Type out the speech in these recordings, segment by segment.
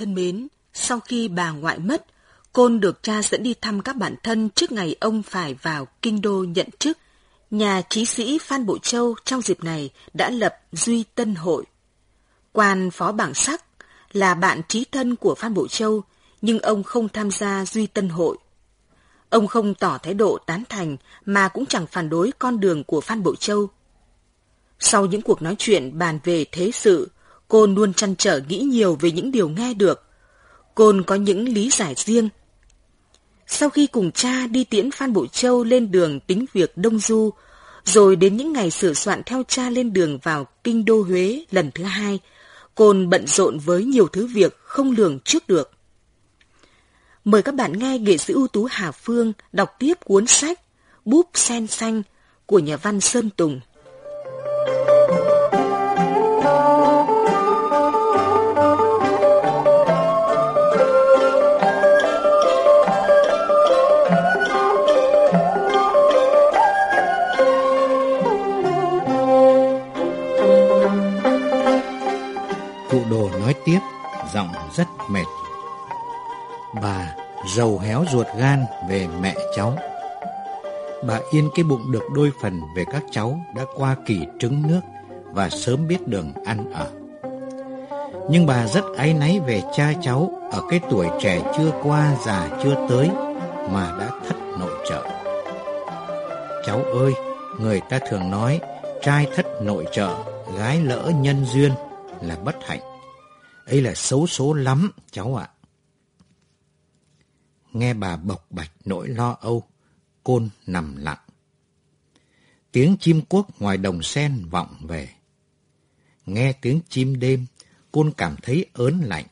Thân mến, sau khi bà ngoại mất, Côn được cha dẫn đi thăm các bạn thân trước ngày ông phải vào kinh đô nhận chức. Nhà trí sĩ Phan Bộ Châu trong dịp này đã lập Duy Tân Hội. Quan phó bảng sắc là bạn trí thân của Phan Bộ Châu, nhưng ông không tham gia Duy Tân Hội. Ông không tỏ thái độ tán thành mà cũng chẳng phản đối con đường của Phan Bộ Châu. Sau những cuộc nói chuyện bàn về thế sự, Côn luôn chăn trở nghĩ nhiều về những điều nghe được. Côn có những lý giải riêng. Sau khi cùng cha đi tiễn Phan Bộ Châu lên đường tính việc Đông Du, rồi đến những ngày sửa soạn theo cha lên đường vào kinh đô Huế lần thứ hai, Côn bận rộn với nhiều thứ việc không lường trước được. Mời các bạn nghe nghệ sĩ ưu tú Hà Phương đọc tiếp cuốn sách Búp sen xanh của nhà văn Sơn Tùng. Rất mệt. Bà giàu héo ruột gan về mẹ cháu. Bà yên cái bụng được đôi phần về các cháu đã qua kỳ trứng nước và sớm biết đường ăn ở. Nhưng bà rất áy náy về cha cháu ở cái tuổi trẻ chưa qua già chưa tới mà đã thất nội trợ. Cháu ơi, người ta thường nói trai thất nội trợ, gái lỡ nhân duyên là bất hạnh ấy là xấu số lắm, cháu ạ. Nghe bà bộc bạch nỗi lo âu, côn nằm lặng. Tiếng chim cuốc ngoài đồng sen vọng về. Nghe tiếng chim đêm, côn cảm thấy ớn lạnh,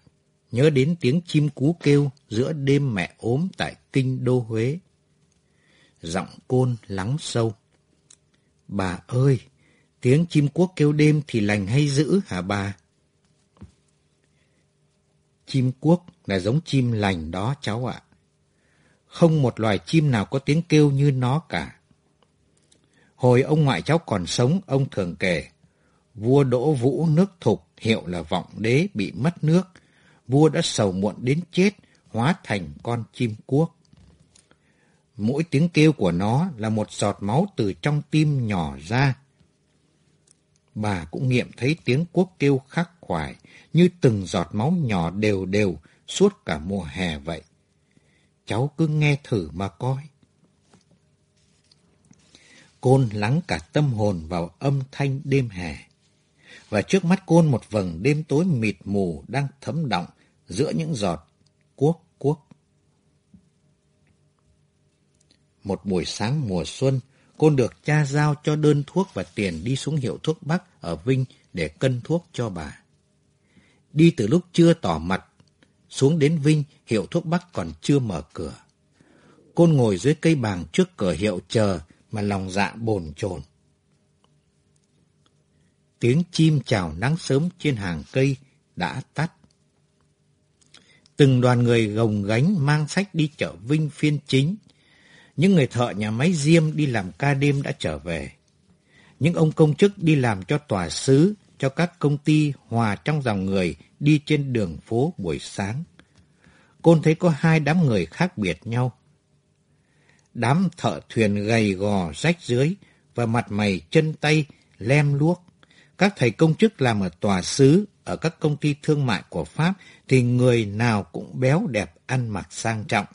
nhớ đến tiếng chim cú kêu giữa đêm mẹ ốm tại kinh đô Huế. Giọng côn lắng sâu. Bà ơi, tiếng chim cuốc kêu đêm thì lành hay dữ hả bà? Chim cuốc là giống chim lành đó cháu ạ. Không một loài chim nào có tiếng kêu như nó cả. Hồi ông ngoại cháu còn sống, ông thường kể, vua đỗ vũ nước thục hiệu là vọng đế bị mất nước, vua đã sầu muộn đến chết, hóa thành con chim cuốc. Mỗi tiếng kêu của nó là một giọt máu từ trong tim nhỏ ra. Bà cũng nghiệm thấy tiếng cuốc kêu khắc khoải, như từng giọt máu nhỏ đều đều suốt cả mùa hè vậy. Cháu cứ nghe thử mà coi. Côn lắng cả tâm hồn vào âm thanh đêm hè. Và trước mắt côn một vầng đêm tối mịt mù đang thấm động giữa những giọt cuốc cuốc. Một buổi sáng mùa xuân, côn được cha giao cho đơn thuốc và tiền đi xuống hiệu thuốc Bắc ở Vinh để cân thuốc cho bà. Đi từ lúc chưa tỏ mặt, xuống đến Vinh, hiệu thuốc Bắc còn chưa mở cửa. Côn ngồi dưới cây bàng trước cửa hiệu chờ mà lòng dạ bồn chồn. Tiếng chim chào nắng sớm trên hàng cây đã tắt. Từng đoàn người gồng gánh mang sách đi chợ Vinh phiên chính. Những người thợ nhà máy diêm đi làm ca đêm đã trở về. Những ông công chức đi làm cho tòa sứ, cho các công ty hòa trong dòng người đi trên đường phố buổi sáng. Côn thấy có hai đám người khác biệt nhau. Đám thợ thuyền gầy gò rách dưới và mặt mày chân tay lem luốc. Các thầy công chức làm ở tòa sứ, ở các công ty thương mại của Pháp thì người nào cũng béo đẹp ăn mặc sang trọng.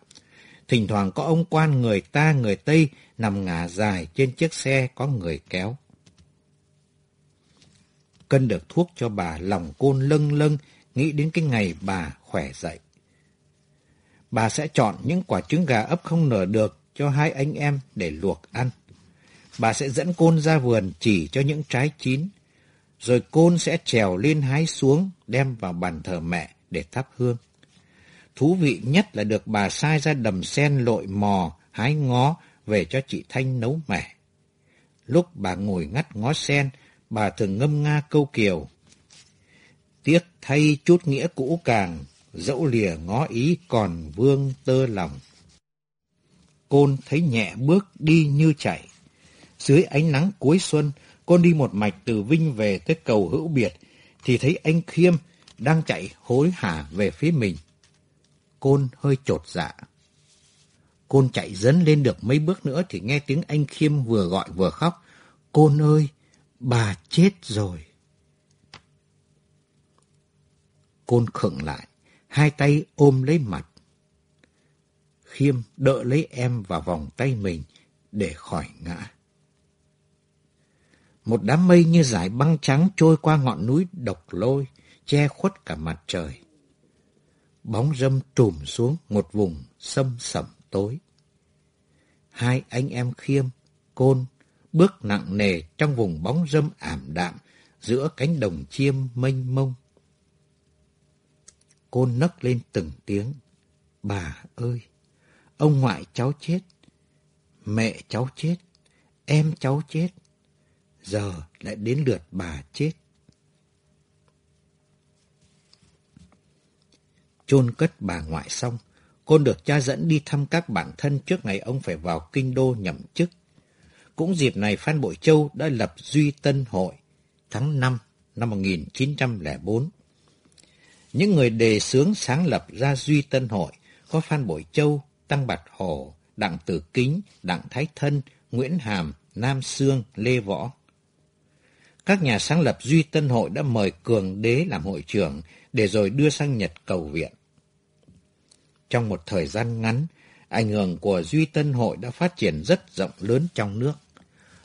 Thỉnh thoảng có ông quan người ta người Tây nằm ngả dài trên chiếc xe có người kéo. Cân được thuốc cho bà lòng côn lâng lâng, nghĩ đến cái ngày bà khỏe dậy. Bà sẽ chọn những quả trứng gà ấp không nở được cho hai anh em để luộc ăn. Bà sẽ dẫn côn ra vườn chỉ cho những trái chín, rồi côn sẽ trèo lên hái xuống đem vào bàn thờ mẹ để thắp hương. Thú vị nhất là được bà sai ra đầm sen lội mò, hái ngó về cho chị Thanh nấu mẻ. Lúc bà ngồi ngắt ngó sen, bà thường ngâm nga câu kiều. Tiếc thay chút nghĩa cũ càng, dẫu lìa ngó ý còn vương tơ lòng. Côn thấy nhẹ bước đi như chạy. Dưới ánh nắng cuối xuân, con đi một mạch từ Vinh về tới cầu hữu biệt, thì thấy anh Khiêm đang chạy hối hả về phía mình. Côn hơi trột dạ. Côn chạy dấn lên được mấy bước nữa thì nghe tiếng anh Khiêm vừa gọi vừa khóc. Côn ơi, bà chết rồi. Côn khựng lại, hai tay ôm lấy mặt. Khiêm đỡ lấy em vào vòng tay mình để khỏi ngã. Một đám mây như dải băng trắng trôi qua ngọn núi độc lôi, che khuất cả mặt trời. Bóng râm trùm xuống một vùng sâm sẩm tối. Hai anh em khiêm, côn, bước nặng nề trong vùng bóng râm ảm đạm giữa cánh đồng chiêm mênh mông. Côn nấc lên từng tiếng. Bà ơi, ông ngoại cháu chết, mẹ cháu chết, em cháu chết, giờ lại đến lượt bà chết. chôn cất bà ngoại xong, Côn được cha dẫn đi thăm các bạn thân trước ngày ông phải vào kinh đô nhậm chức. Cũng dịp này Phan Bội Châu đã lập Duy Tân Hội tháng 5 năm 1904. Những người đề xướng sáng lập ra Duy Tân Hội có Phan Bội Châu, Tăng Bạch Hồ, Đặng Tử Kính, Đặng Thái Thân, Nguyễn Hàm, Nam Sương, Lê Võ. Các nhà sáng lập Duy Tân Hội đã mời Cường Đế làm hội trưởng để rồi đưa sang Nhật cầu viện. Trong một thời gian ngắn, ảnh hưởng của Duy Tân Hội đã phát triển rất rộng lớn trong nước.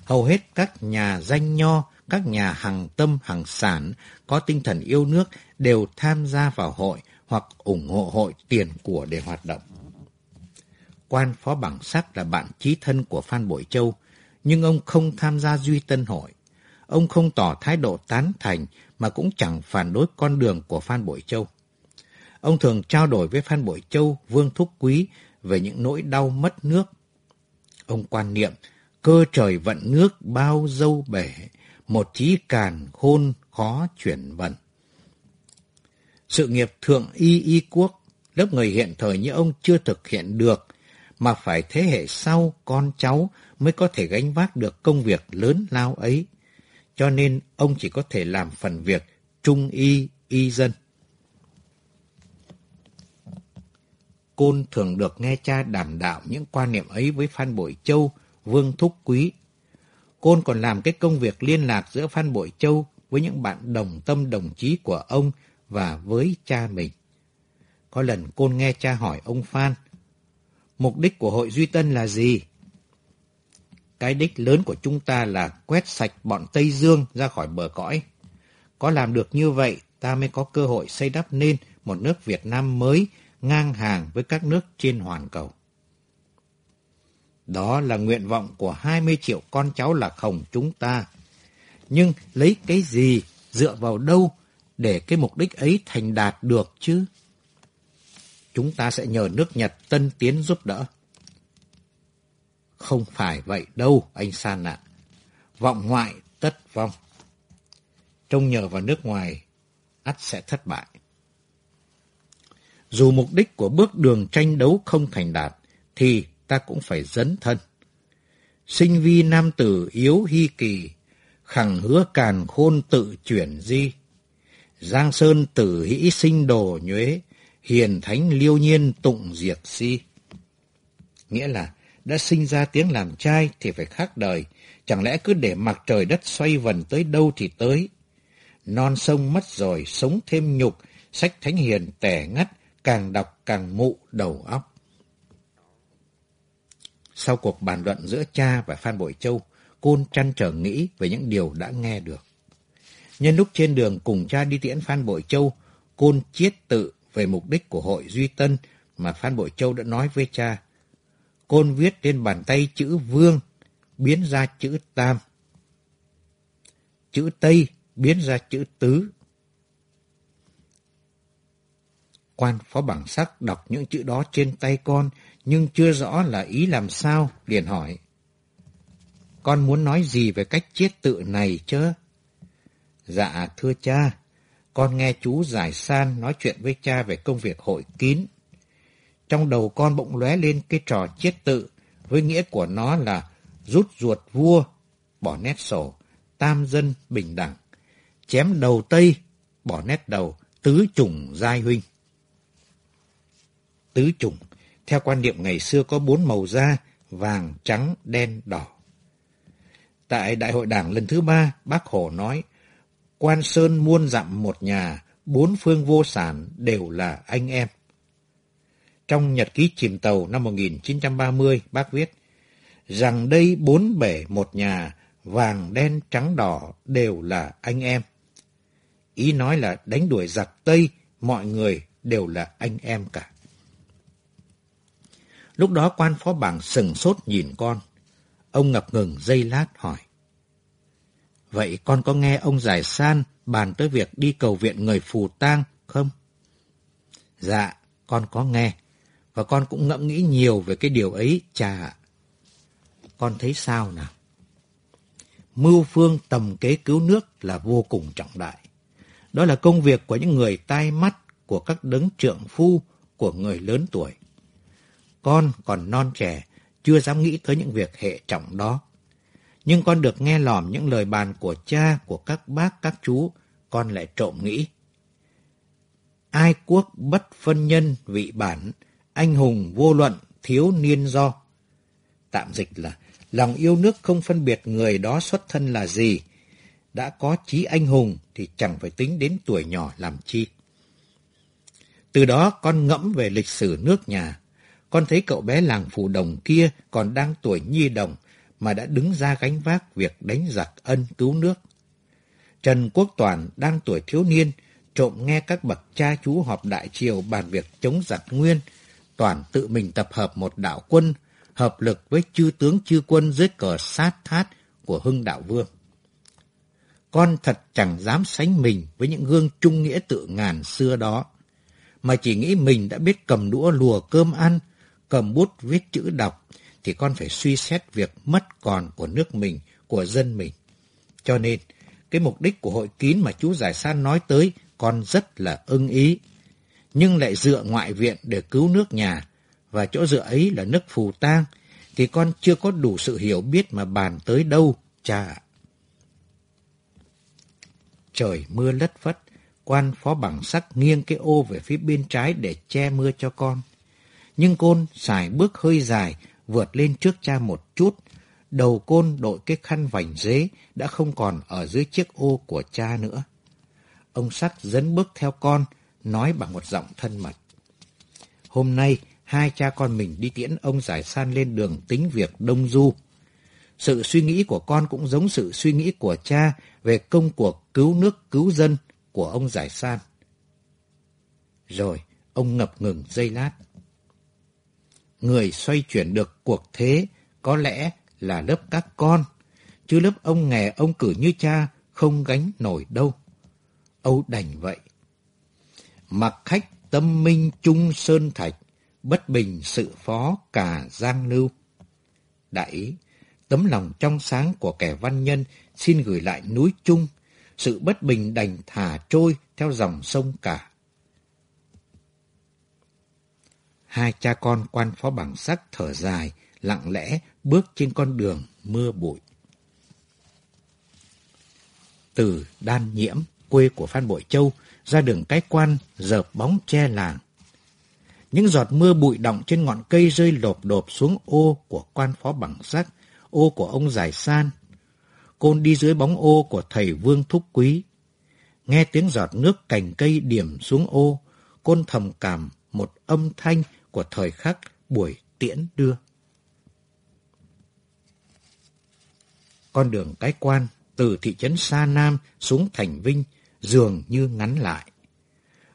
Hầu hết các nhà danh nho, các nhà hàng tâm, hàng sản có tinh thần yêu nước đều tham gia vào hội hoặc ủng hộ hội tiền của để hoạt động. Quan Phó Bằng Sắc là bạn chí thân của Phan Bội Châu, nhưng ông không tham gia Duy Tân Hội. Ông không tỏ thái độ tán thành mà cũng chẳng phản đối con đường của Phan Bội Châu. Ông thường trao đổi với Phan Bội Châu, Vương Thúc Quý về những nỗi đau mất nước. Ông quan niệm, cơ trời vận nước bao dâu bể, một trí càn khôn khó chuyển vận. Sự nghiệp thượng y y quốc, lớp người hiện thời như ông chưa thực hiện được, mà phải thế hệ sau con cháu mới có thể gánh vác được công việc lớn lao ấy. Cho nên ông chỉ có thể làm phần việc trung y y dân. Côn thường được nghe cha đảm đạo những quan niệm ấy với Phan Bội Châu, Vương Thúc Quý. Côn còn làm cái công việc liên lạc giữa Phan Bội Châu với những bạn đồng tâm đồng chí của ông và với cha mình. Có lần Côn nghe cha hỏi ông Phan, mục đích của hội Duy Tân là gì? Cái đích lớn của chúng ta là quét sạch bọn Tây Dương ra khỏi bờ cõi. Có làm được như vậy, ta mới có cơ hội xây đắp nên một nước Việt Nam mới ngang hàng với các nước trên hoàn cầu. Đó là nguyện vọng của 20 triệu con cháu lạc hồng chúng ta. Nhưng lấy cái gì, dựa vào đâu để cái mục đích ấy thành đạt được chứ? Chúng ta sẽ nhờ nước Nhật tân tiến giúp đỡ. Không phải vậy đâu, anh San ạ. Vọng ngoại tất vong. Trông nhờ vào nước ngoài, ắt sẽ thất bại. Dù mục đích của bước đường tranh đấu không thành đạt, thì ta cũng phải dấn thân. Sinh vi nam tử yếu hy kỳ, khẳng hứa càn khôn tự chuyển di. Giang Sơn tử hĩ sinh đồ nhuế, hiền thánh liêu nhiên tụng diệt si. Nghĩa là, đã sinh ra tiếng làm trai thì phải khác đời, chẳng lẽ cứ để mặc trời đất xoay vần tới đâu thì tới. Non sông mất rồi, sống thêm nhục, sách thánh hiền tẻ ngắt, càng đọc càng mụ đầu óc. Sau cuộc bàn luận giữa cha và Phan Bội Châu, Côn chăn trở nghĩ về những điều đã nghe được. Nhân lúc trên đường cùng cha đi tiễn Phan Bội Châu, Côn chiết tự về mục đích của hội Duy Tân mà Phan Bội Châu đã nói với cha. Côn viết trên bàn tay chữ Vương, biến ra chữ Tam. Chữ Tây biến ra chữ Tứ. Quan phó bảng sắc đọc những chữ đó trên tay con, nhưng chưa rõ là ý làm sao, liền hỏi. Con muốn nói gì về cách chiết tự này chứ? Dạ, thưa cha, con nghe chú Giải San nói chuyện với cha về công việc hội kín. Trong đầu con bỗng lóe lên cái trò chiết tự, với nghĩa của nó là rút ruột vua, bỏ nét sổ, tam dân bình đẳng, chém đầu Tây, bỏ nét đầu, tứ chủng giai huynh. Tứ chủng, theo quan niệm ngày xưa có bốn màu da, vàng, trắng, đen, đỏ. Tại Đại hội Đảng lần thứ ba, bác Hồ nói, quan sơn muôn dặm một nhà, bốn phương vô sản đều là anh em. Trong nhật ký chìm tàu năm 1930, bác viết, rằng đây bốn bể một nhà, vàng đen trắng đỏ đều là anh em. Ý nói là đánh đuổi giặc Tây, mọi người đều là anh em cả. Lúc đó quan phó bảng sừng sốt nhìn con. Ông ngập ngừng dây lát hỏi. Vậy con có nghe ông Giải San bàn tới việc đi cầu viện người phù tang không? Dạ, con có nghe. Và con cũng ngẫm nghĩ nhiều về cái điều ấy, cha ạ. Con thấy sao nào? Mưu phương tầm kế cứu nước là vô cùng trọng đại. Đó là công việc của những người tai mắt, của các đấng trượng phu, của người lớn tuổi. Con còn non trẻ, chưa dám nghĩ tới những việc hệ trọng đó. Nhưng con được nghe lỏm những lời bàn của cha, của các bác, các chú, con lại trộm nghĩ. Ai quốc bất phân nhân vị bản, anh hùng vô luận, thiếu niên do. Tạm dịch là, lòng yêu nước không phân biệt người đó xuất thân là gì. Đã có chí anh hùng thì chẳng phải tính đến tuổi nhỏ làm chi. Từ đó con ngẫm về lịch sử nước nhà. Con thấy cậu bé làng phù đồng kia còn đang tuổi nhi đồng mà đã đứng ra gánh vác việc đánh giặc ân cứu nước. Trần Quốc Toàn đang tuổi thiếu niên, trộm nghe các bậc cha chú họp đại triều bàn việc chống giặc nguyên, Toàn tự mình tập hợp một đạo quân, hợp lực với chư tướng chư quân dưới cờ sát thát của Hưng Đạo Vương. Con thật chẳng dám sánh mình với những gương trung nghĩa tự ngàn xưa đó, mà chỉ nghĩ mình đã biết cầm đũa lùa cơm ăn, cầm bút viết chữ đọc, thì con phải suy xét việc mất còn của nước mình, của dân mình. Cho nên, cái mục đích của hội kín mà chú Giải San nói tới, con rất là ưng ý. Nhưng lại dựa ngoại viện để cứu nước nhà, và chỗ dựa ấy là nước phù tang, thì con chưa có đủ sự hiểu biết mà bàn tới đâu, cha Trời mưa lất phất, quan phó bằng sắc nghiêng cái ô về phía bên trái để che mưa cho con. Nhưng côn xài bước hơi dài, vượt lên trước cha một chút. Đầu côn đội cái khăn vành dế đã không còn ở dưới chiếc ô của cha nữa. Ông sắc dẫn bước theo con, nói bằng một giọng thân mật. Hôm nay, hai cha con mình đi tiễn ông giải san lên đường tính việc đông du. Sự suy nghĩ của con cũng giống sự suy nghĩ của cha về công cuộc cứu nước cứu dân của ông giải san. Rồi, ông ngập ngừng dây lát người xoay chuyển được cuộc thế có lẽ là lớp các con, chứ lớp ông nghè ông cử như cha không gánh nổi đâu. Âu đành vậy. Mặc khách tâm minh trung sơn thạch, bất bình sự phó cả giang lưu. Đại ý, tấm lòng trong sáng của kẻ văn nhân xin gửi lại núi trung, sự bất bình đành thả trôi theo dòng sông cả. Hai cha con quan phó bằng sắc thở dài, lặng lẽ bước trên con đường mưa bụi. Từ đan nhiễm, quê của Phan Bội Châu, ra đường cái quan, dợp bóng che làng. Những giọt mưa bụi động trên ngọn cây rơi lộp đột xuống ô của quan phó bằng sắc, ô của ông Giải San. Côn đi dưới bóng ô của thầy Vương Thúc Quý. Nghe tiếng giọt nước cành cây điểm xuống ô, côn thầm cảm một âm thanh của thời khắc buổi tiễn đưa. con đường cái quan từ thị trấn Sa Nam xuống thành Vinh dường như ngắn lại.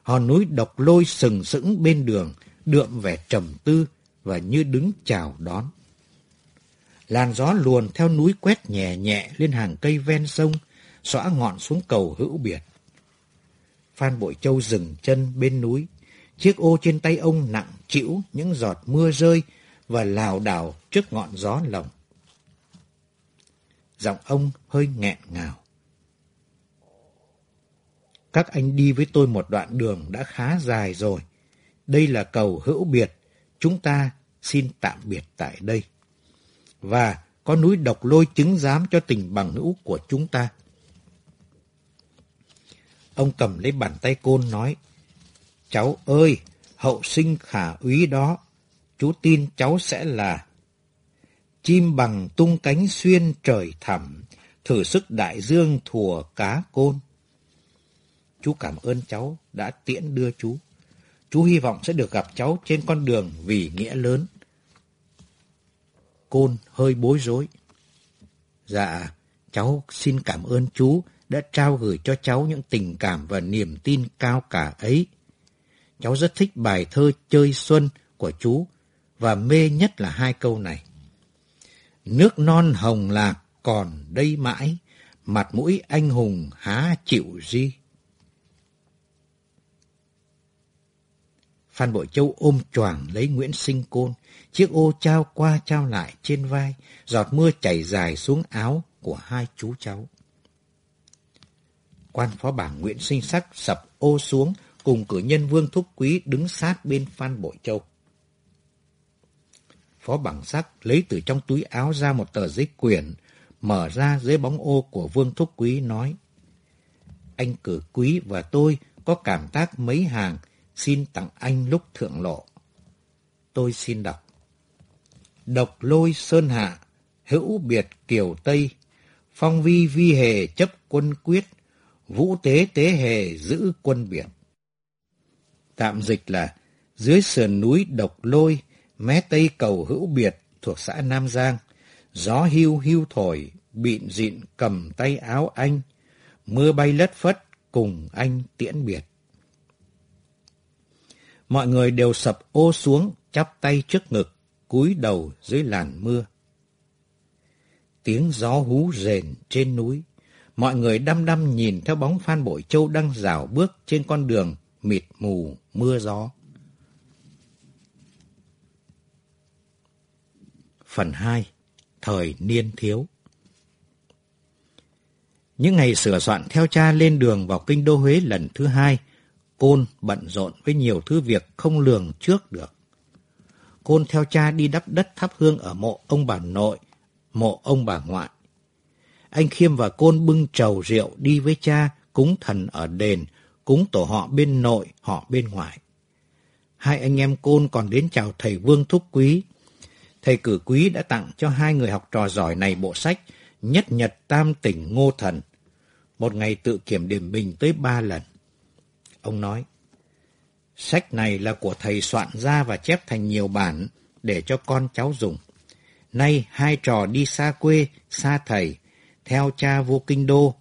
Hòn núi độc lôi sừng sững bên đường, đượm vẻ trầm tư và như đứng chào đón. Làn gió luồn theo núi quét nhẹ nhẹ lên hàng cây ven sông, xõa ngọn xuống cầu hữu biệt. Phan Bội Châu dừng chân bên núi, chiếc ô trên tay ông nặng chịu những giọt mưa rơi và lảo đảo trước ngọn gió lồng. Giọng ông hơi nghẹn ngào. Các anh đi với tôi một đoạn đường đã khá dài rồi. Đây là cầu hữu biệt, chúng ta xin tạm biệt tại đây. Và có núi độc lôi chứng giám cho tình bằng hữu của chúng ta. Ông cầm lấy bàn tay côn nói, Cháu ơi, hậu sinh khả úy đó, chú tin cháu sẽ là chim bằng tung cánh xuyên trời thẳm, thử sức đại dương thùa cá côn. Chú cảm ơn cháu đã tiễn đưa chú. Chú hy vọng sẽ được gặp cháu trên con đường vì nghĩa lớn. Côn hơi bối rối. Dạ, cháu xin cảm ơn chú đã trao gửi cho cháu những tình cảm và niềm tin cao cả ấy. Cháu rất thích bài thơ Chơi Xuân của chú và mê nhất là hai câu này. Nước non hồng lạc còn đây mãi, mặt mũi anh hùng há chịu gì. Phan Bội Châu ôm choàng lấy Nguyễn Sinh Côn, chiếc ô trao qua trao lại trên vai, giọt mưa chảy dài xuống áo của hai chú cháu. Quan phó bảng Nguyễn Sinh Sắc sập ô xuống, cùng cử nhân Vương Thúc Quý đứng sát bên Phan Bội Châu. Phó bảng sắc lấy từ trong túi áo ra một tờ giấy quyển, mở ra dưới bóng ô của Vương Thúc Quý nói. Anh cử quý và tôi có cảm tác mấy hàng, xin tặng anh lúc thượng lộ. Tôi xin đọc. Độc lôi sơn hạ, hữu biệt kiều Tây, phong vi vi hề chấp quân quyết, vũ tế tế hề giữ quân biển. Tạm dịch là dưới sườn núi độc lôi, mé tây cầu hữu biệt thuộc xã Nam Giang, gió hưu hưu thổi, bịn dịn cầm tay áo anh, mưa bay lất phất cùng anh tiễn biệt. Mọi người đều sập ô xuống, chắp tay trước ngực, cúi đầu dưới làn mưa. Tiếng gió hú rền trên núi. Mọi người đăm đăm nhìn theo bóng Phan Bội Châu đang rảo bước trên con đường mịt mù mưa gió. Phần 2. Thời niên thiếu Những ngày sửa soạn theo cha lên đường vào kinh đô Huế lần thứ hai, Côn bận rộn với nhiều thứ việc không lường trước được. Côn theo cha đi đắp đất thắp hương ở mộ ông bà nội, mộ ông bà ngoại. Anh Khiêm và Côn bưng trầu rượu đi với cha cúng thần ở đền, cúng tổ họ bên nội, họ bên ngoại. Hai anh em Côn còn đến chào thầy Vương Thúc Quý. Thầy cử quý đã tặng cho hai người học trò giỏi này bộ sách Nhất Nhật Tam Tỉnh Ngô Thần. Một ngày tự kiểm điểm mình tới ba lần. Ông nói, sách này là của thầy soạn ra và chép thành nhiều bản để cho con cháu dùng. Nay hai trò đi xa quê, xa thầy, theo cha vô kinh đô,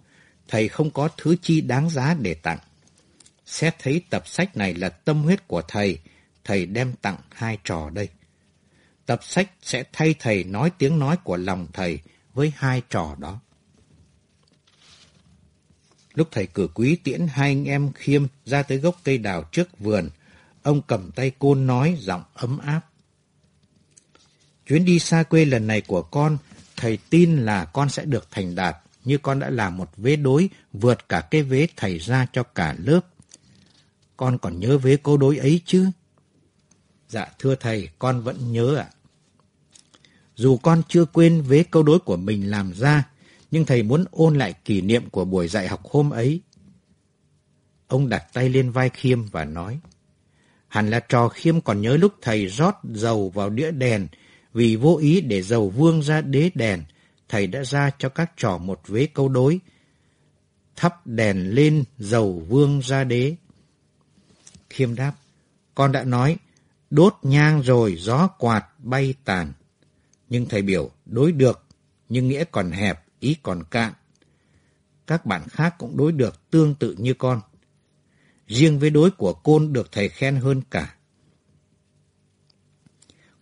thầy không có thứ chi đáng giá để tặng. Xét thấy tập sách này là tâm huyết của thầy, thầy đem tặng hai trò đây. Tập sách sẽ thay thầy nói tiếng nói của lòng thầy với hai trò đó. Lúc thầy cử quý tiễn hai anh em khiêm ra tới gốc cây đào trước vườn, ông cầm tay côn nói giọng ấm áp. Chuyến đi xa quê lần này của con, thầy tin là con sẽ được thành đạt, như con đã làm một vế đối vượt cả cái vế thầy ra cho cả lớp. Con còn nhớ vế câu đối ấy chứ? Dạ thưa thầy, con vẫn nhớ ạ. Dù con chưa quên vế câu đối của mình làm ra, nhưng thầy muốn ôn lại kỷ niệm của buổi dạy học hôm ấy. Ông đặt tay lên vai Khiêm và nói, hẳn là trò Khiêm còn nhớ lúc thầy rót dầu vào đĩa đèn, vì vô ý để dầu vương ra đế đèn, thầy đã ra cho các trò một vế câu đối. Thắp đèn lên dầu vương ra đế. Khiêm đáp, con đã nói, đốt nhang rồi gió quạt bay tàn. Nhưng thầy biểu, đối được, nhưng nghĩa còn hẹp, ý còn cạn. Các bạn khác cũng đối được tương tự như con. Riêng với đối của Côn được thầy khen hơn cả.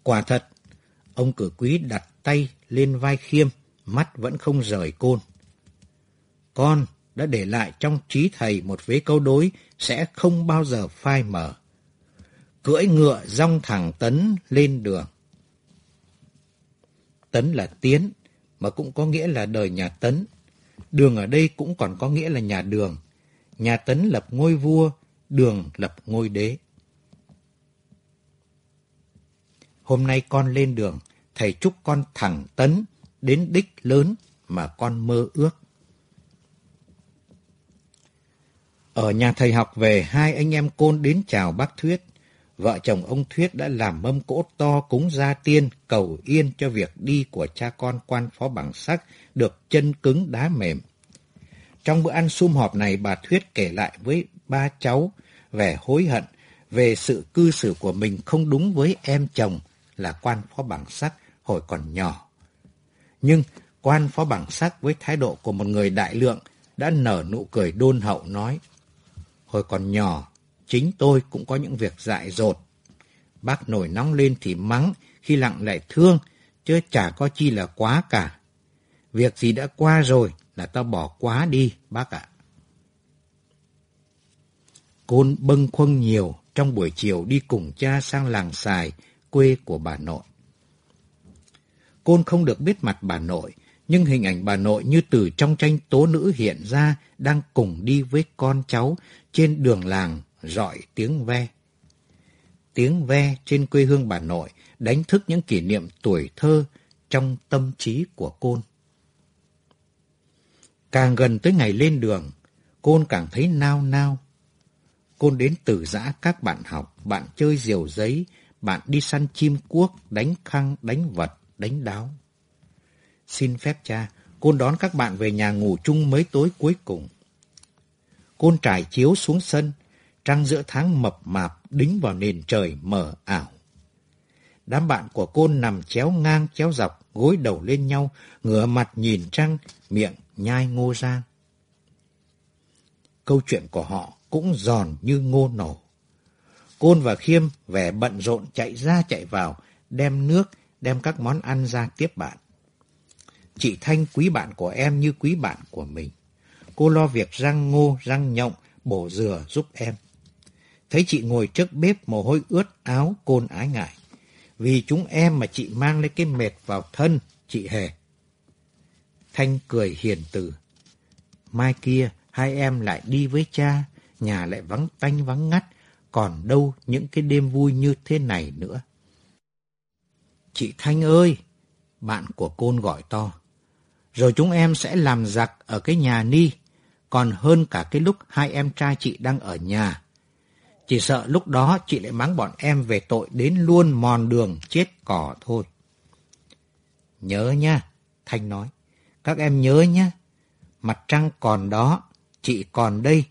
Quả thật, ông cử quý đặt tay lên vai khiêm, mắt vẫn không rời Côn. Con đã để lại trong trí thầy một vế câu đối sẽ không bao giờ phai mở. Cưỡi ngựa rong thẳng tấn lên đường. Tấn là tiến, mà cũng có nghĩa là đời nhà Tấn. Đường ở đây cũng còn có nghĩa là nhà đường. Nhà Tấn lập ngôi vua, đường lập ngôi đế. Hôm nay con lên đường, thầy chúc con thẳng Tấn đến đích lớn mà con mơ ước. Ở nhà thầy học về, hai anh em côn đến chào bác Thuyết. Vợ chồng ông Thuyết đã làm mâm cỗ to cúng gia tiên, cầu yên cho việc đi của cha con quan phó bằng sắc được chân cứng đá mềm. Trong bữa ăn sum họp này, bà Thuyết kể lại với ba cháu vẻ hối hận về sự cư xử của mình không đúng với em chồng là quan phó bằng sắc hồi còn nhỏ. Nhưng quan phó bằng sắc với thái độ của một người đại lượng đã nở nụ cười đôn hậu nói Hồi còn nhỏ, chính tôi cũng có những việc dại dột. Bác nổi nóng lên thì mắng, khi lặng lại thương, chứ chả có chi là quá cả. Việc gì đã qua rồi là tao bỏ quá đi, bác ạ. Côn bâng khuâng nhiều trong buổi chiều đi cùng cha sang làng xài, quê của bà nội. Côn không được biết mặt bà nội, nhưng hình ảnh bà nội như từ trong tranh tố nữ hiện ra đang cùng đi với con cháu trên đường làng rọi tiếng ve. Tiếng ve trên quê hương bà nội đánh thức những kỷ niệm tuổi thơ trong tâm trí của Côn. Càng gần tới ngày lên đường, Côn càng thấy nao nao. Côn đến từ giã các bạn học, bạn chơi diều giấy, bạn đi săn chim cuốc, đánh khăng, đánh vật, đánh đáo. Xin phép cha, Côn đón các bạn về nhà ngủ chung mấy tối cuối cùng. Côn trải chiếu xuống sân, trăng giữa tháng mập mạp đính vào nền trời mờ ảo. Đám bạn của Côn nằm chéo ngang chéo dọc, gối đầu lên nhau, ngửa mặt nhìn trăng, miệng nhai ngô giang. Câu chuyện của họ cũng giòn như ngô nổ. Côn và Khiêm vẻ bận rộn chạy ra chạy vào, đem nước, đem các món ăn ra tiếp bạn. Chị Thanh quý bạn của em như quý bạn của mình. Cô lo việc răng ngô, răng nhộng, bổ dừa giúp em. Thấy chị ngồi trước bếp mồ hôi ướt áo, côn ái ngại. Vì chúng em mà chị mang lấy cái mệt vào thân, chị hề. Thanh cười hiền từ. Mai kia, hai em lại đi với cha, nhà lại vắng tanh vắng ngắt, còn đâu những cái đêm vui như thế này nữa. Chị Thanh ơi! Bạn của Côn gọi to. Rồi chúng em sẽ làm giặc ở cái nhà Ni, còn hơn cả cái lúc hai em trai chị đang ở nhà. Chỉ sợ lúc đó chị lại mắng bọn em về tội đến luôn mòn đường chết cỏ thôi. Nhớ nha, Thanh nói. Các em nhớ nhé. Mặt trăng còn đó, chị còn đây,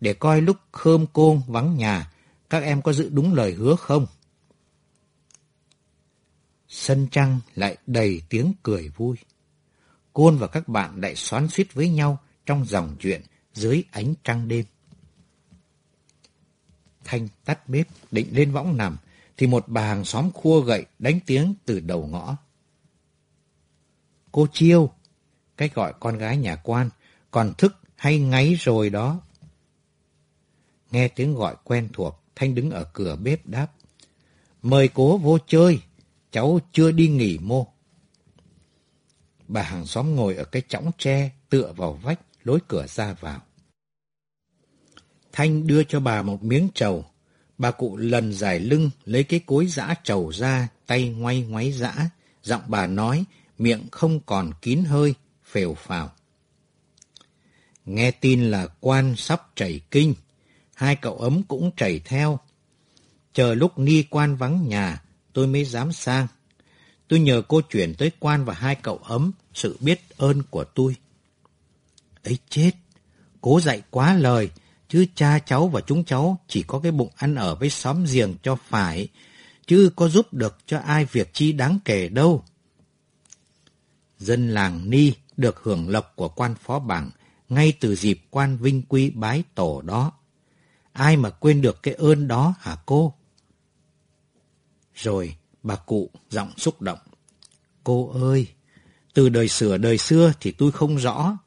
để coi lúc khơm côn vắng nhà, các em có giữ đúng lời hứa không? Sân trăng lại đầy tiếng cười vui. Côn và các bạn lại xoắn suýt với nhau trong dòng chuyện dưới ánh trăng đêm. Thanh tắt bếp, định lên võng nằm, thì một bà hàng xóm khua gậy đánh tiếng từ đầu ngõ. Cô Chiêu, cách gọi con gái nhà quan, còn thức hay ngáy rồi đó. Nghe tiếng gọi quen thuộc, Thanh đứng ở cửa bếp đáp. Mời cố vô chơi, cháu chưa đi nghỉ mô. Bà hàng xóm ngồi ở cái chõng tre, tựa vào vách, lối cửa ra vào. Thanh đưa cho bà một miếng trầu. Bà cụ lần dài lưng, lấy cái cối giã trầu ra, tay ngoay ngoáy giã. Giọng bà nói, miệng không còn kín hơi, phèo phào. Nghe tin là quan sắp chảy kinh, hai cậu ấm cũng chảy theo. Chờ lúc ni quan vắng nhà, tôi mới dám sang. Tôi nhờ cô chuyển tới quan và hai cậu ấm sự biết ơn của tôi. ấy chết, cố dạy quá lời, chứ cha cháu và chúng cháu chỉ có cái bụng ăn ở với xóm giềng cho phải, chứ có giúp được cho ai việc chi đáng kể đâu. Dân làng Ni được hưởng lộc của quan phó bảng ngay từ dịp quan vinh quy bái tổ đó. Ai mà quên được cái ơn đó hả cô? Rồi bà cụ giọng xúc động. Cô ơi, từ đời sửa đời xưa thì tôi không rõ,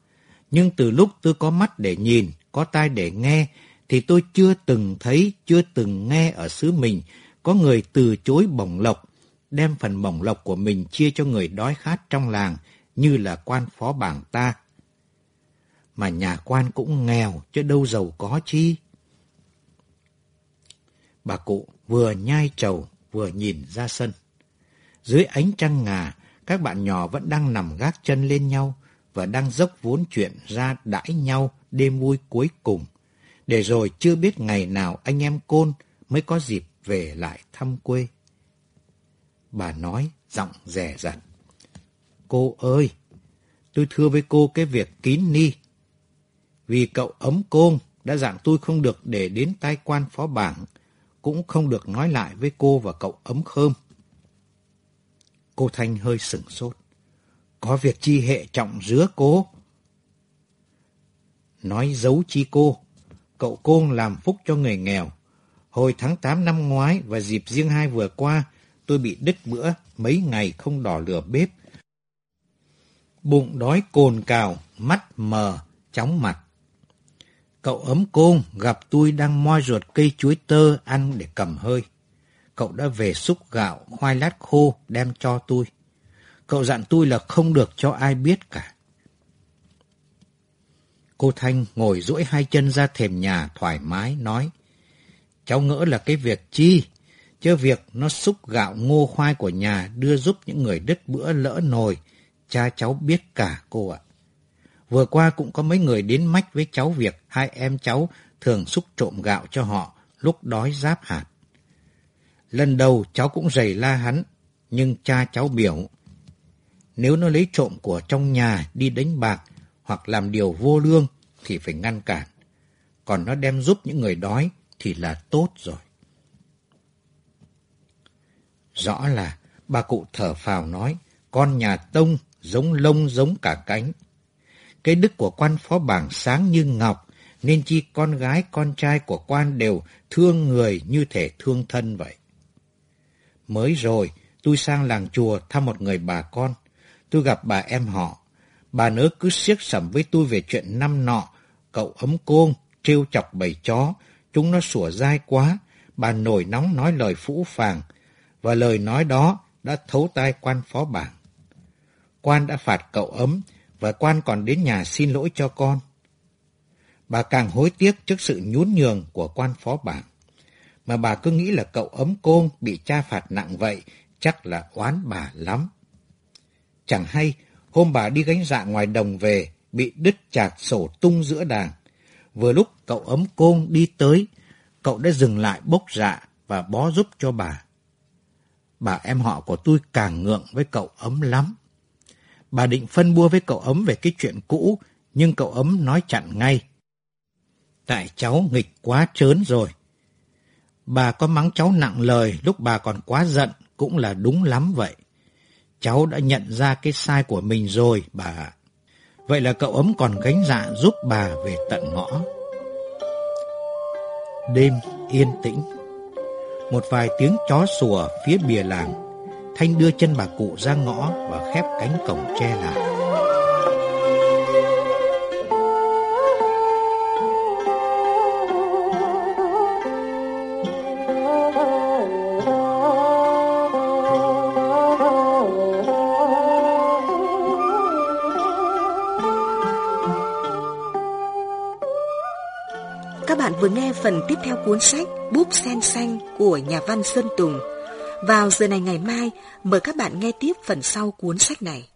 nhưng từ lúc tôi có mắt để nhìn, có tai để nghe, thì tôi chưa từng thấy, chưa từng nghe ở xứ mình có người từ chối bổng lộc, đem phần bổng lộc của mình chia cho người đói khát trong làng, như là quan phó bảng ta. Mà nhà quan cũng nghèo, chứ đâu giàu có chi. Bà cụ vừa nhai trầu, vừa nhìn ra sân. Dưới ánh trăng ngà, các bạn nhỏ vẫn đang nằm gác chân lên nhau và đang dốc vốn chuyện ra đãi nhau đêm vui cuối cùng. Để rồi chưa biết ngày nào anh em côn mới có dịp về lại thăm quê. Bà nói giọng rẻ rặt. Cô ơi, tôi thưa với cô cái việc kín ni. Vì cậu ấm côn đã dặn tôi không được để đến tai quan phó bảng, cũng không được nói lại với cô và cậu ấm khơm. Cô Thanh hơi sửng sốt. Có việc chi hệ trọng giữa cô? Nói giấu chi cô, cậu côn làm phúc cho người nghèo. Hồi tháng 8 năm ngoái và dịp riêng hai vừa qua, tôi bị đứt bữa, mấy ngày không đỏ lửa bếp. Bụng đói cồn cào, mắt mờ, chóng mặt. Cậu ấm côn gặp tôi đang moi ruột cây chuối tơ ăn để cầm hơi. Cậu đã về xúc gạo, khoai lát khô đem cho tôi. Cậu dặn tôi là không được cho ai biết cả. Cô Thanh ngồi duỗi hai chân ra thềm nhà thoải mái nói. Cháu ngỡ là cái việc chi, chứ việc nó xúc gạo ngô khoai của nhà đưa giúp những người đứt bữa lỡ nồi, cha cháu biết cả cô ạ. Vừa qua cũng có mấy người đến mách với cháu việc hai em cháu thường xúc trộm gạo cho họ lúc đói giáp hạt. Lần đầu cháu cũng rầy la hắn, nhưng cha cháu biểu. Nếu nó lấy trộm của trong nhà đi đánh bạc hoặc làm điều vô lương thì phải ngăn cản. Còn nó đem giúp những người đói thì là tốt rồi. Rõ là bà cụ thở phào nói, con nhà Tông giống lông giống cả cánh. Cái đức của quan phó bảng sáng như ngọc, nên chi con gái con trai của quan đều thương người như thể thương thân vậy. Mới rồi, tôi sang làng chùa thăm một người bà con. Tôi gặp bà em họ. Bà nớ cứ siết sẩm với tôi về chuyện năm nọ. Cậu ấm côn, trêu chọc bầy chó. Chúng nó sủa dai quá. Bà nổi nóng nói lời phũ phàng. Và lời nói đó đã thấu tai quan phó bảng. Quan đã phạt cậu ấm và quan còn đến nhà xin lỗi cho con. Bà càng hối tiếc trước sự nhún nhường của quan phó bảng mà bà cứ nghĩ là cậu ấm côn bị cha phạt nặng vậy, chắc là oán bà lắm. Chẳng hay, hôm bà đi gánh dạ ngoài đồng về, bị đứt chạc sổ tung giữa đàng. Vừa lúc cậu ấm côn đi tới, cậu đã dừng lại bốc dạ và bó giúp cho bà. Bà em họ của tôi càng ngượng với cậu ấm lắm. Bà định phân bua với cậu ấm về cái chuyện cũ, nhưng cậu ấm nói chặn ngay. Tại cháu nghịch quá trớn rồi, Bà có mắng cháu nặng lời lúc bà còn quá giận cũng là đúng lắm vậy. Cháu đã nhận ra cái sai của mình rồi bà Vậy là cậu ấm còn gánh dạ giúp bà về tận ngõ. Đêm yên tĩnh. Một vài tiếng chó sủa phía bìa làng. Thanh đưa chân bà cụ ra ngõ và khép cánh cổng tre lại. Các bạn vừa nghe phần tiếp theo cuốn sách Búp sen xanh của nhà văn Sơn Tùng. Vào giờ này ngày mai, mời các bạn nghe tiếp phần sau cuốn sách này.